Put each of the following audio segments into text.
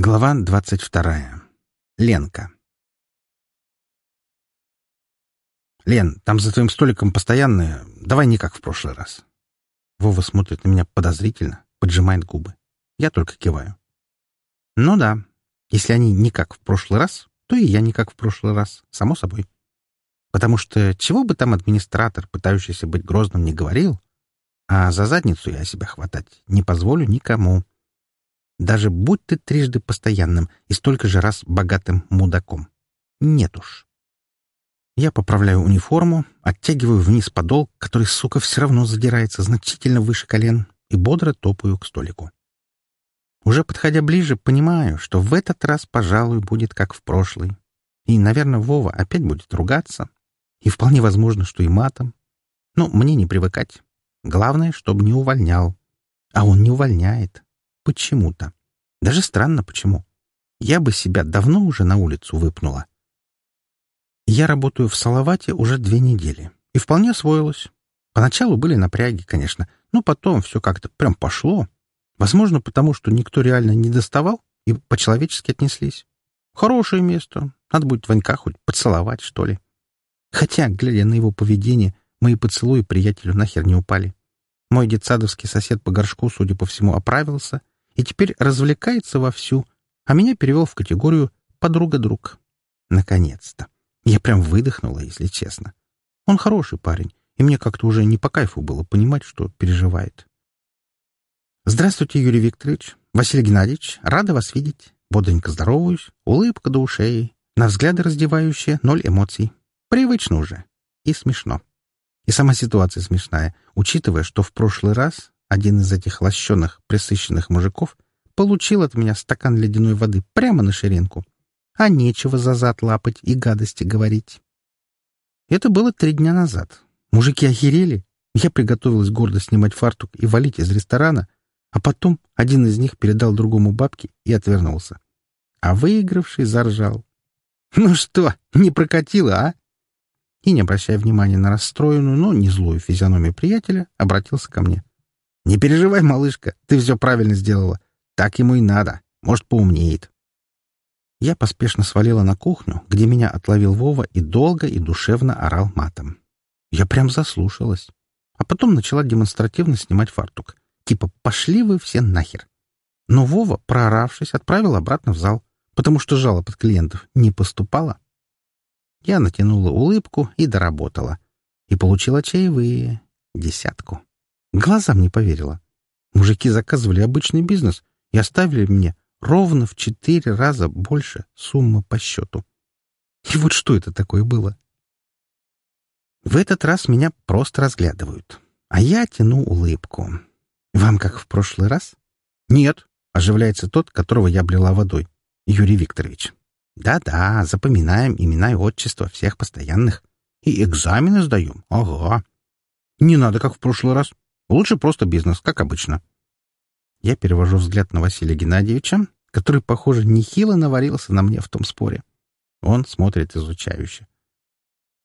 Глава двадцать вторая. Ленка. «Лен, там за твоим столиком постоянные. Давай не как в прошлый раз». Вова смотрит на меня подозрительно, поджимает губы. Я только киваю. «Ну да. Если они не как в прошлый раз, то и я не как в прошлый раз, само собой. Потому что чего бы там администратор, пытающийся быть грозным, не говорил, а за задницу я себя хватать не позволю никому». Даже будь ты трижды постоянным и столько же раз богатым мудаком. Нет уж. Я поправляю униформу, оттягиваю вниз подол, который, сука, все равно задирается значительно выше колен, и бодро топаю к столику. Уже подходя ближе, понимаю, что в этот раз, пожалуй, будет как в прошлый. И, наверное, Вова опять будет ругаться. И вполне возможно, что и матом. Но мне не привыкать. Главное, чтобы не увольнял. А он не увольняет. Почему-то. Даже странно, почему. Я бы себя давно уже на улицу выпнула. Я работаю в Салавате уже две недели. И вполне освоилась. Поначалу были напряги, конечно, но потом все как-то прям пошло. Возможно, потому что никто реально не доставал и по-человечески отнеслись. Хорошее место. Надо будет Ванька хоть поцеловать, что ли. Хотя, глядя на его поведение, мои поцелуи приятелю нахер не упали. Мой детсадовский сосед по горшку, судя по всему, оправился и теперь развлекается вовсю, а меня перевел в категорию «подруга-друг». Наконец-то. Я прям выдохнула, если честно. Он хороший парень, и мне как-то уже не по кайфу было понимать, что переживает. «Здравствуйте, Юрий Викторович. Василий Геннадьевич, рада вас видеть. Бодренько здороваюсь, улыбка до ушей, на взгляды раздевающие, ноль эмоций. Привычно уже. И смешно. И сама ситуация смешная, учитывая, что в прошлый раз один из этих лощеных, присыщенных мужиков получил от меня стакан ледяной воды прямо на ширинку. А нечего за зад лапать и гадости говорить. Это было три дня назад. Мужики охерели. Я приготовилась гордо снимать фартук и валить из ресторана, а потом один из них передал другому бабке и отвернулся. А выигравший заржал. «Ну что, не прокатило, а?» И, не обращая внимания на расстроенную, но не злую физиономию приятеля, обратился ко мне. «Не переживай, малышка, ты все правильно сделала. Так ему и надо. Может, поумнеет». Я поспешно свалила на кухню, где меня отловил Вова и долго и душевно орал матом. Я прям заслушалась. А потом начала демонстративно снимать фартук. Типа «пошли вы все нахер». Но Вова, прооравшись, отправил обратно в зал, потому что жалоб от клиентов не поступало. Я натянула улыбку и доработала. И получила чаевые. Десятку. Глазам не поверила. Мужики заказывали обычный бизнес и оставили мне ровно в четыре раза больше суммы по счету. И вот что это такое было? В этот раз меня просто разглядывают, а я тяну улыбку. Вам как в прошлый раз? Нет, оживляется тот, которого я блела водой. Юрий Викторович. Да-да, запоминаем имена и отчества всех постоянных. И экзамены сдаем. Ага. Не надо, как в прошлый раз. Лучше просто бизнес, как обычно. Я перевожу взгляд на Василия Геннадьевича, который, похоже, нехило наварился на мне в том споре. Он смотрит изучающе.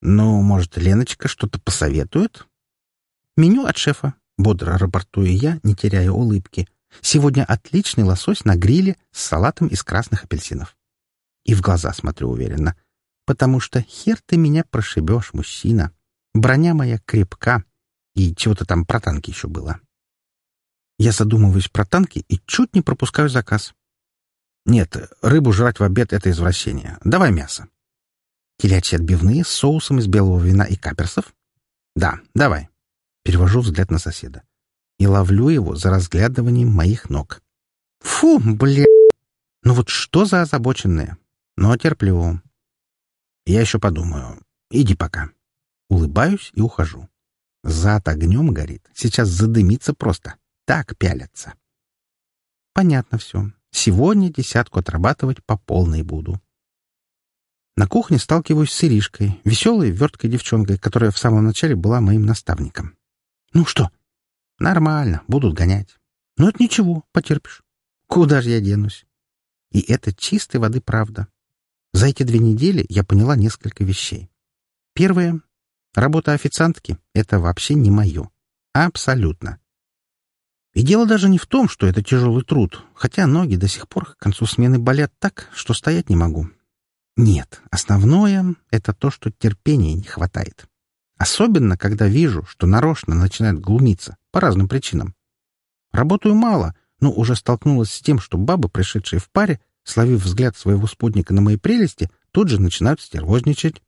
«Ну, может, Леночка что-то посоветует?» «Меню от шефа», — бодро рапортую я, не теряя улыбки. «Сегодня отличный лосось на гриле с салатом из красных апельсинов». И в глаза смотрю уверенно. «Потому что хер ты меня прошибешь, мужчина. Броня моя крепка, и чего-то там про танки еще было. Я задумываюсь про танки и чуть не пропускаю заказ. Нет, рыбу жрать в обед — это извращение. Давай мясо. Телячьи отбивные с соусом из белого вина и каперсов? Да, давай. Перевожу взгляд на соседа. И ловлю его за разглядыванием моих ног. Фу, бля! Ну вот что за озабоченные? Но терплю. Я еще подумаю. Иди пока. Улыбаюсь и ухожу. Зад огнем горит. Сейчас задымится просто. Так пялятся. Понятно все. Сегодня десятку отрабатывать по полной буду. На кухне сталкиваюсь с Иришкой, веселой, верткой девчонкой, которая в самом начале была моим наставником. «Ну что?» «Нормально, будут гонять. Но это ничего, потерпишь. Куда же я денусь?» И это чистой воды правда. За эти две недели я поняла несколько вещей. Первое Работа официантки — это вообще не мое. Абсолютно. И дело даже не в том, что это тяжелый труд, хотя ноги до сих пор к концу смены болят так, что стоять не могу. Нет, основное — это то, что терпения не хватает. Особенно, когда вижу, что нарочно начинают глумиться по разным причинам. Работаю мало, но уже столкнулась с тем, что бабы, пришедшие в паре, словив взгляд своего спутника на мои прелести, тут же начинают стервозничать.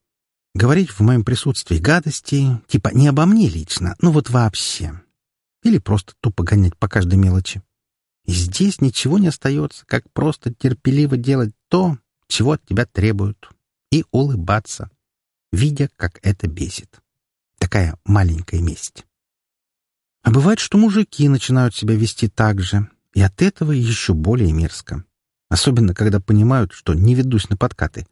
Говорить в моем присутствии гадости, типа не обо мне лично, ну вот вообще. Или просто тупо гонять по каждой мелочи. И здесь ничего не остается, как просто терпеливо делать то, чего от тебя требуют, и улыбаться, видя, как это бесит. Такая маленькая месть. А бывает, что мужики начинают себя вести так же, и от этого еще более мерзко. Особенно, когда понимают, что не ведусь на подкаты.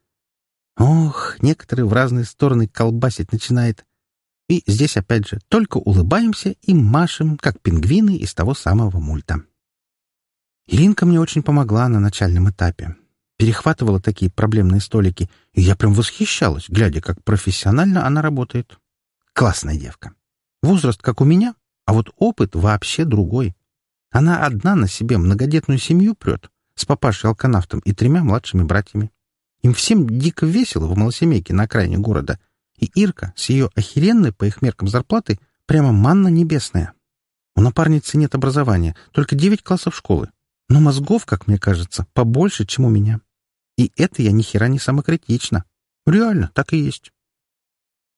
Ох, некоторые в разные стороны колбасить начинает. И здесь, опять же, только улыбаемся и машем, как пингвины из того самого мульта. Иринка мне очень помогла на начальном этапе. Перехватывала такие проблемные столики, и я прям восхищалась, глядя, как профессионально она работает. Классная девка. Возраст, как у меня, а вот опыт вообще другой. Она одна на себе многодетную семью прет, с папашей-алканавтом и тремя младшими братьями. Им всем дико весело в малосемейке на окраине города. И Ирка с ее охеренной, по их меркам, зарплатой прямо манна небесная. У напарницы нет образования, только девять классов школы. Но мозгов, как мне кажется, побольше, чем у меня. И это я ни хера не самокритична. Реально, так и есть.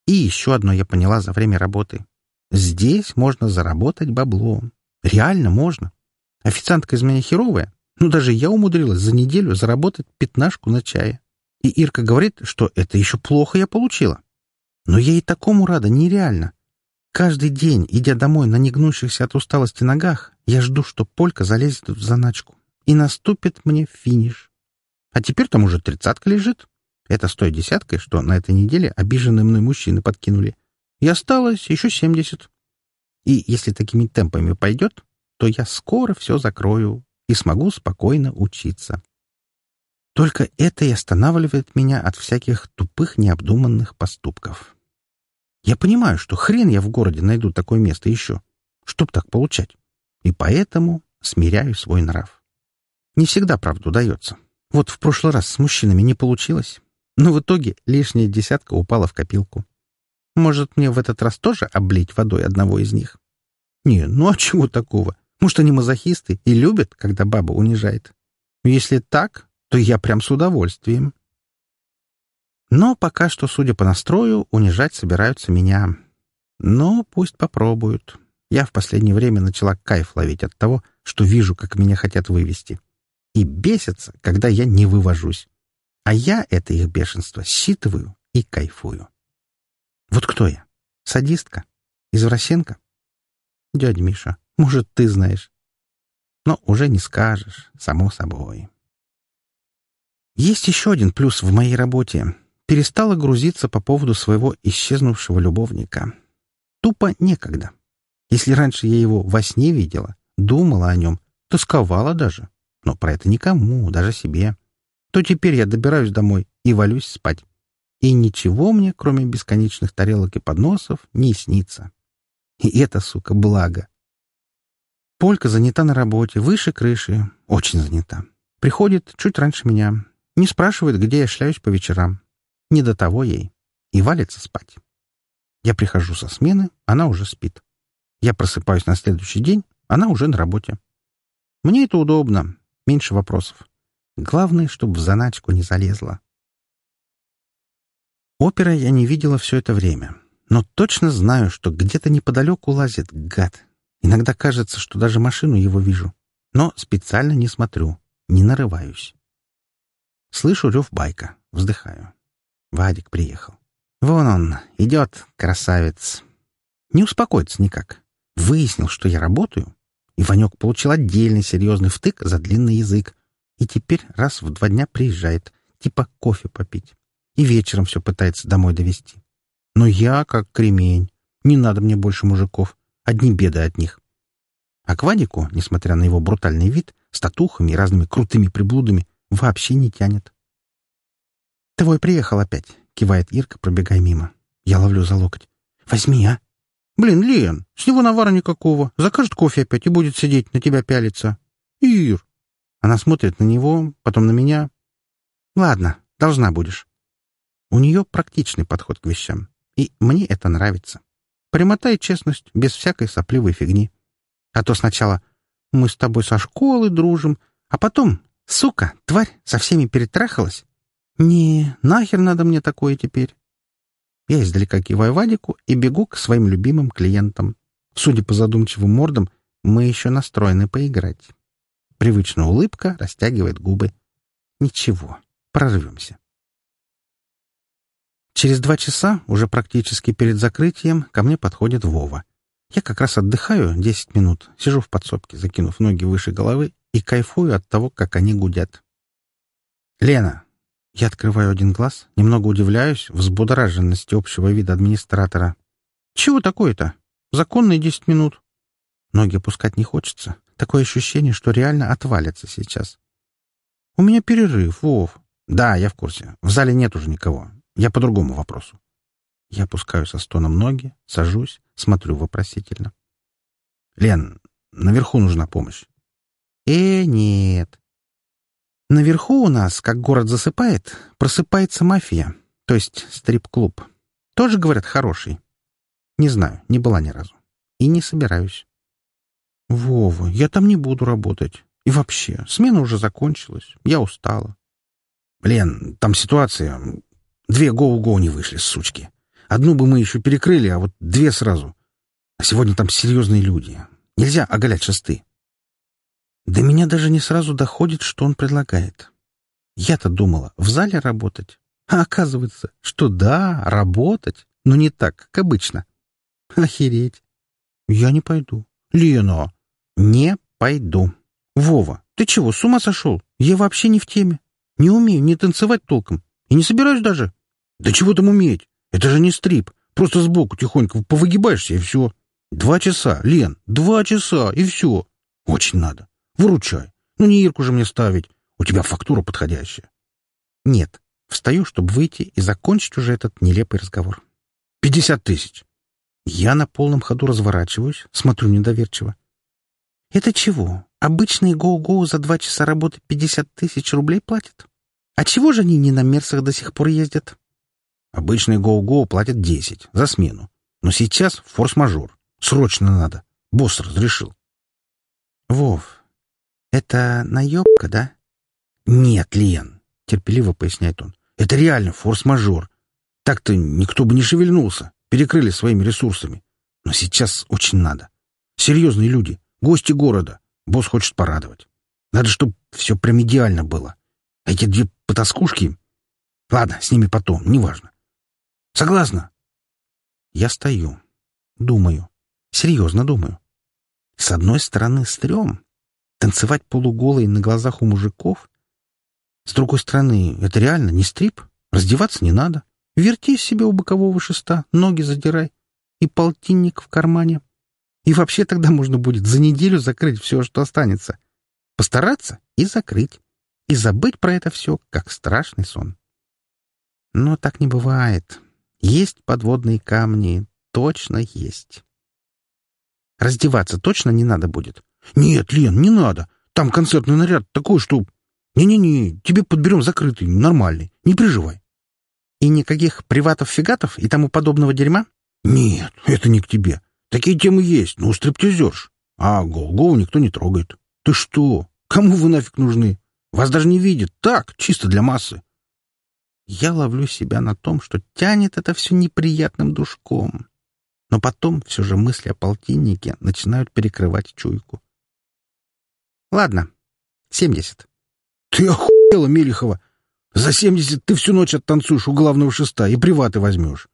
И еще одно я поняла за время работы. Здесь можно заработать бабло. Реально можно. Официантка из меня херовая, но даже я умудрилась за неделю заработать пятнашку на чае. И Ирка говорит, что это еще плохо я получила. Но я и такому рада нереально. Каждый день, идя домой на негнущихся от усталости ногах, я жду, что Полька залезет в заначку. И наступит мне финиш. А теперь там уже тридцатка лежит. Это с той десяткой, что на этой неделе обиженные мной мужчины подкинули. И осталось еще семьдесят. И если такими темпами пойдет, то я скоро все закрою и смогу спокойно учиться. Только это и останавливает меня от всяких тупых необдуманных поступков. Я понимаю, что хрен я в городе найду такое место еще, чтоб так получать. И поэтому смиряю свой нрав. Не всегда, правда, удается. Вот в прошлый раз с мужчинами не получилось, но в итоге лишняя десятка упала в копилку. Может, мне в этот раз тоже облить водой одного из них? Не, ну а чего такого? Может, они мазохисты и любят, когда баба унижает? Если так, то я прям с удовольствием. Но пока что, судя по настрою, унижать собираются меня. Но пусть попробуют. Я в последнее время начала кайф ловить от того, что вижу, как меня хотят вывести. И бесятся, когда я не вывожусь. А я это их бешенство считываю и кайфую. Вот кто я? Садистка? Извращенка? Дядя Миша, может, ты знаешь. Но уже не скажешь, само собой. Есть еще один плюс в моей работе. Перестала грузиться по поводу своего исчезнувшего любовника. Тупо некогда. Если раньше я его во сне видела, думала о нем, тосковала даже, но про это никому, даже себе, то теперь я добираюсь домой и валюсь спать. И ничего мне, кроме бесконечных тарелок и подносов, не снится. И это, сука, благо. Полька занята на работе, выше крыши, очень занята. Приходит чуть раньше меня, не спрашивает, где я шляюсь по вечерам. Не до того ей. И валится спать. Я прихожу со смены, она уже спит. Я просыпаюсь на следующий день, она уже на работе. Мне это удобно, меньше вопросов. Главное, чтобы в заначку не залезла. Опера я не видела все это время, но точно знаю, что где-то неподалеку лазит гад. Иногда кажется, что даже машину его вижу, но специально не смотрю, не нарываюсь. Слышу рев байка, вздыхаю. Вадик приехал. Вон он, идет, красавец. Не успокоится никак. Выяснил, что я работаю, и Ванек получил отдельный серьезный втык за длинный язык, и теперь раз в два дня приезжает, типа кофе попить и вечером все пытается домой довести. Но я как кремень. Не надо мне больше мужиков. Одни беды от них. А к Вадику, несмотря на его брутальный вид, с татухами и разными крутыми приблудами, вообще не тянет. «Твой приехал опять», — кивает Ирка, пробегая мимо. Я ловлю за локоть. «Возьми, а! Блин, Лен, с него навара никакого. Закажет кофе опять и будет сидеть, на тебя пялиться. Ир. Она смотрит на него, потом на меня. Ладно, должна будешь. У нее практичный подход к вещам. И мне это нравится. Прямота и честность, без всякой сопливой фигни. А то сначала мы с тобой со школы дружим, а потом, сука, тварь, со всеми перетрахалась. Не, нахер надо мне такое теперь. Я издалека киваю Вадику и бегу к своим любимым клиентам. Судя по задумчивым мордам, мы еще настроены поиграть. Привычная улыбка растягивает губы. Ничего, прорвемся. Через два часа, уже практически перед закрытием, ко мне подходит Вова. Я как раз отдыхаю десять минут, сижу в подсобке, закинув ноги выше головы и кайфую от того, как они гудят. «Лена!» Я открываю один глаз, немного удивляюсь взбудораженности общего вида администратора. «Чего такое-то? Законные десять минут». Ноги опускать не хочется. Такое ощущение, что реально отвалится сейчас. «У меня перерыв, Вов». «Да, я в курсе. В зале нет уже никого. Я по другому вопросу. Я опускаю со стоном ноги, сажусь, смотрю вопросительно. «Лен, наверху нужна помощь». «Э, нет. Наверху у нас, как город засыпает, просыпается мафия, то есть стрип-клуб. Тоже, говорят, хороший. Не знаю, не была ни разу. И не собираюсь». «Вова, я там не буду работать. И вообще, смена уже закончилась. Я устала». «Лен, там ситуация... Две гоу-гоу не вышли, сучки. Одну бы мы еще перекрыли, а вот две сразу. А сегодня там серьезные люди. Нельзя оголять шесты. До меня даже не сразу доходит, что он предлагает. Я-то думала, в зале работать. А оказывается, что да, работать, но не так, как обычно. Охереть. Я не пойду. Лена, не пойду. Вова, ты чего, с ума сошел? Я вообще не в теме. Не умею ни танцевать толком. И не собираюсь даже. Да чего там уметь? Это же не стрип. Просто сбоку тихонько повыгибаешься, и все. Два часа, Лен, два часа, и все. Очень надо. Выручай. Ну не Ирку же мне ставить. У тебя фактура подходящая. Нет. Встаю, чтобы выйти и закончить уже этот нелепый разговор. Пятьдесят тысяч. Я на полном ходу разворачиваюсь, смотрю недоверчиво. Это чего? Обычные гоу-гоу за два часа работы пятьдесят тысяч рублей платят? А чего же они не на Мерсах до сих пор ездят? Обычный гоу-гоу платят десять за смену. Но сейчас форс-мажор. Срочно надо. Босс разрешил. Вов, это наебка, да? Нет, Лен, терпеливо поясняет он. Это реально форс-мажор. Так-то никто бы не шевельнулся. Перекрыли своими ресурсами. Но сейчас очень надо. Серьезные люди, гости города. Босс хочет порадовать. Надо, чтобы все прям идеально было. Эти две потаскушки... Ладно, с ними потом, неважно. Согласна? Я стою. Думаю. Серьезно думаю. С одной стороны, стрём. Танцевать полуголой на глазах у мужиков. С другой стороны, это реально не стрип. Раздеваться не надо. Вертись себе у бокового шеста, ноги задирай. И полтинник в кармане. И вообще тогда можно будет за неделю закрыть все, что останется. Постараться и закрыть. И забыть про это все, как страшный сон. Но так не бывает. Есть подводные камни, точно есть. Раздеваться точно не надо будет? Нет, Лен, не надо. Там концертный наряд такой, что... Не-не-не, тебе подберем закрытый, нормальный. Не переживай. И никаких приватов-фигатов и тому подобного дерьма? Нет, это не к тебе. Такие темы есть, но у стриптизерш. А гоу-гоу никто не трогает. Ты что? Кому вы нафиг нужны? Вас даже не видят. Так, чисто для массы. Я ловлю себя на том, что тянет это все неприятным душком. Но потом все же мысли о полтиннике начинают перекрывать чуйку. Ладно, семьдесят. Ты охуела, Мелихова! За семьдесят ты всю ночь оттанцуешь у главного шеста и приваты возьмешь.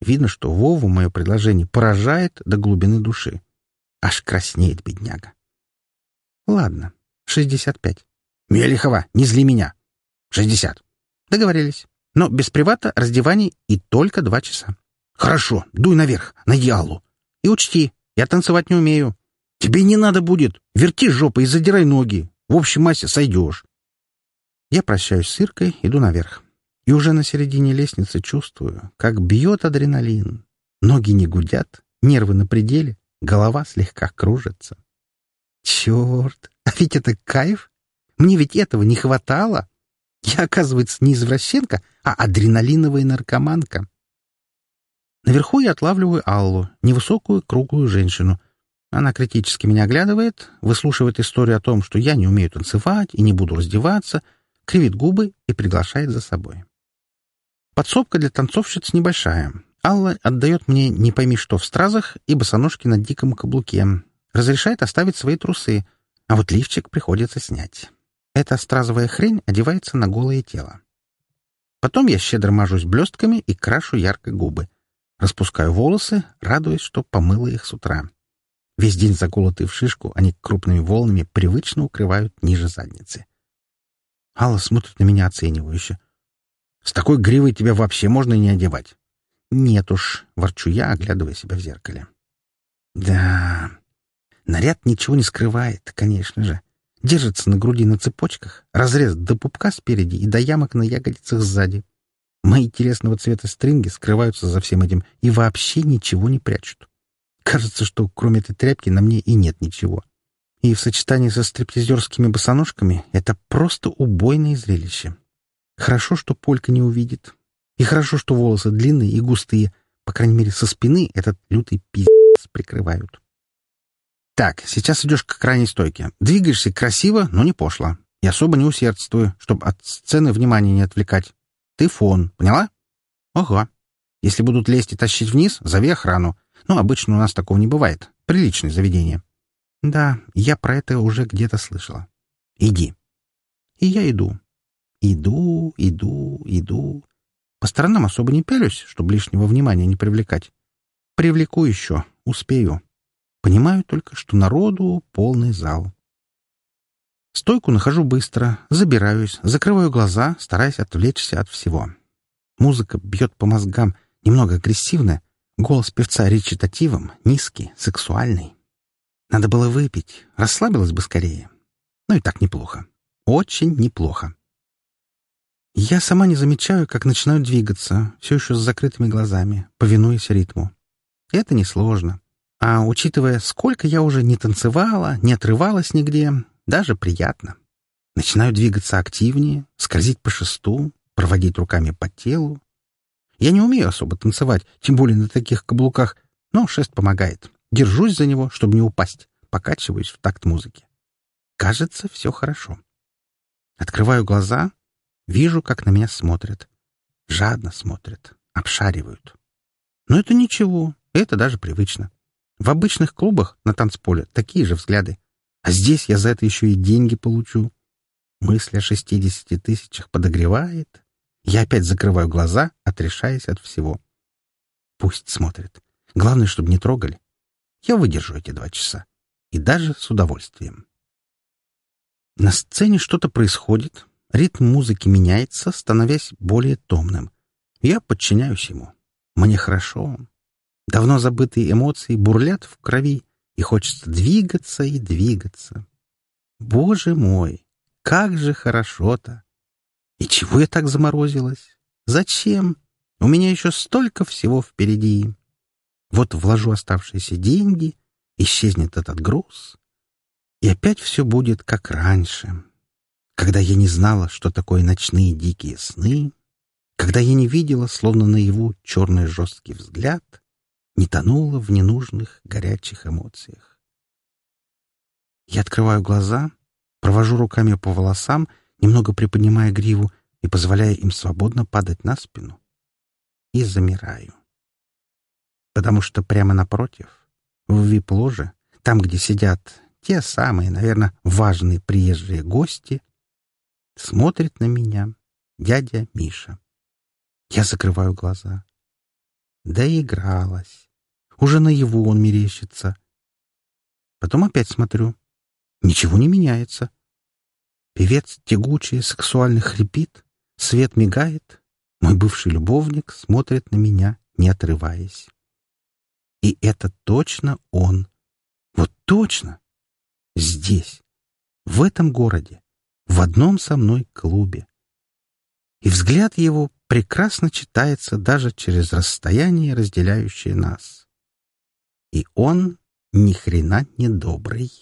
Видно, что Вову мое предложение поражает до глубины души. Аж краснеет бедняга. Ладно, шестьдесят пять. Мелихова, не зли меня. Шестьдесят. Договорились. Но без привата, раздеваний и только два часа. Хорошо, дуй наверх, на Ялу. И учти, я танцевать не умею. Тебе не надо будет. Верти жопой и задирай ноги. В общей массе сойдешь. Я прощаюсь с Иркой, иду наверх. И уже на середине лестницы чувствую, как бьет адреналин. Ноги не гудят, Нервы на пределе, голова слегка кружится. Черт, а ведь это кайф! Мне ведь этого не хватало. Я, оказывается, не извращенка, а адреналиновая наркоманка. Наверху я отлавливаю Аллу, невысокую круглую женщину. Она критически меня оглядывает, выслушивает историю о том, что я не умею танцевать и не буду раздеваться, кривит губы и приглашает за собой. Подсобка для танцовщиц небольшая. Алла отдает мне не пойми что в стразах и босоножки на диком каблуке. Разрешает оставить свои трусы, а вот лифчик приходится снять. Эта стразовая хрень одевается на голое тело. Потом я щедро мажусь блестками и крашу ярко губы. Распускаю волосы, радуясь, что помыла их с утра. Весь день заколотые в шишку, они крупными волнами привычно укрывают ниже задницы. Алла смотрит на меня оценивающе. «С такой гривой тебя вообще можно не одевать». «Нет уж», — ворчу я, оглядывая себя в зеркале. «Да, наряд ничего не скрывает, конечно же держится на груди на цепочках, разрез до пупка спереди и до ямок на ягодицах сзади. Мои телесного цвета стринги скрываются за всем этим и вообще ничего не прячут. Кажется, что кроме этой тряпки на мне и нет ничего. И в сочетании со стриптизерскими босоножками это просто убойное зрелище. Хорошо, что Полька не увидит. И хорошо, что волосы длинные и густые. По крайней мере, со спины этот лютый пиздец прикрывают. Так, сейчас идешь к крайней стойке. Двигаешься красиво, но не пошло. И особо не усердствую, чтобы от сцены внимания не отвлекать. Ты фон, поняла? Ага. Если будут лезть и тащить вниз, зови охрану. Но обычно у нас такого не бывает. Приличное заведение. Да, я про это уже где-то слышала. Иди. И я иду. Иду, иду, иду. По сторонам особо не пялюсь, чтобы лишнего внимания не привлекать. Привлеку еще, успею. Понимаю только, что народу полный зал. Стойку нахожу быстро, забираюсь, закрываю глаза, стараясь отвлечься от всего. Музыка бьет по мозгам, немного агрессивная. Голос певца речитативом, низкий, сексуальный. Надо было выпить, расслабилась бы скорее. Ну и так неплохо. Очень неплохо. Я сама не замечаю, как начинаю двигаться, все еще с закрытыми глазами, повинуясь ритму. Это несложно. А учитывая, сколько я уже не танцевала, не отрывалась нигде, даже приятно. Начинаю двигаться активнее, скользить по шесту, проводить руками по телу. Я не умею особо танцевать, тем более на таких каблуках, но шест помогает. Держусь за него, чтобы не упасть, покачиваюсь в такт музыки. Кажется, все хорошо. Открываю глаза, вижу, как на меня смотрят. Жадно смотрят, обшаривают. Но это ничего, это даже привычно. В обычных клубах на танцполе такие же взгляды. А здесь я за это еще и деньги получу. Мысль о шестидесяти тысячах подогревает. Я опять закрываю глаза, отрешаясь от всего. Пусть смотрят. Главное, чтобы не трогали. Я выдержу эти два часа. И даже с удовольствием. На сцене что-то происходит. Ритм музыки меняется, становясь более томным. Я подчиняюсь ему. Мне хорошо. Давно забытые эмоции бурлят в крови, и хочется двигаться и двигаться. Боже мой, как же хорошо-то! И чего я так заморозилась? Зачем? У меня еще столько всего впереди. Вот вложу оставшиеся деньги, исчезнет этот груз, и опять все будет как раньше, когда я не знала, что такое ночные дикие сны, когда я не видела, словно наяву, черный жесткий взгляд — не тонула в ненужных горячих эмоциях. Я открываю глаза, провожу руками по волосам, немного приподнимая гриву и позволяя им свободно падать на спину. И замираю. Потому что прямо напротив, в вип-ложе, там, где сидят те самые, наверное, важные приезжие гости, смотрит на меня дядя Миша. Я закрываю глаза. Доигралась. Уже наяву он мерещится. Потом опять смотрю. Ничего не меняется. Певец тягучий, сексуально хрипит, свет мигает. Мой бывший любовник смотрит на меня, не отрываясь. И это точно он. Вот точно. Здесь, в этом городе, в одном со мной клубе. И взгляд его прекрасно читается даже через расстояние, разделяющее нас. И он ни хрена не добрый.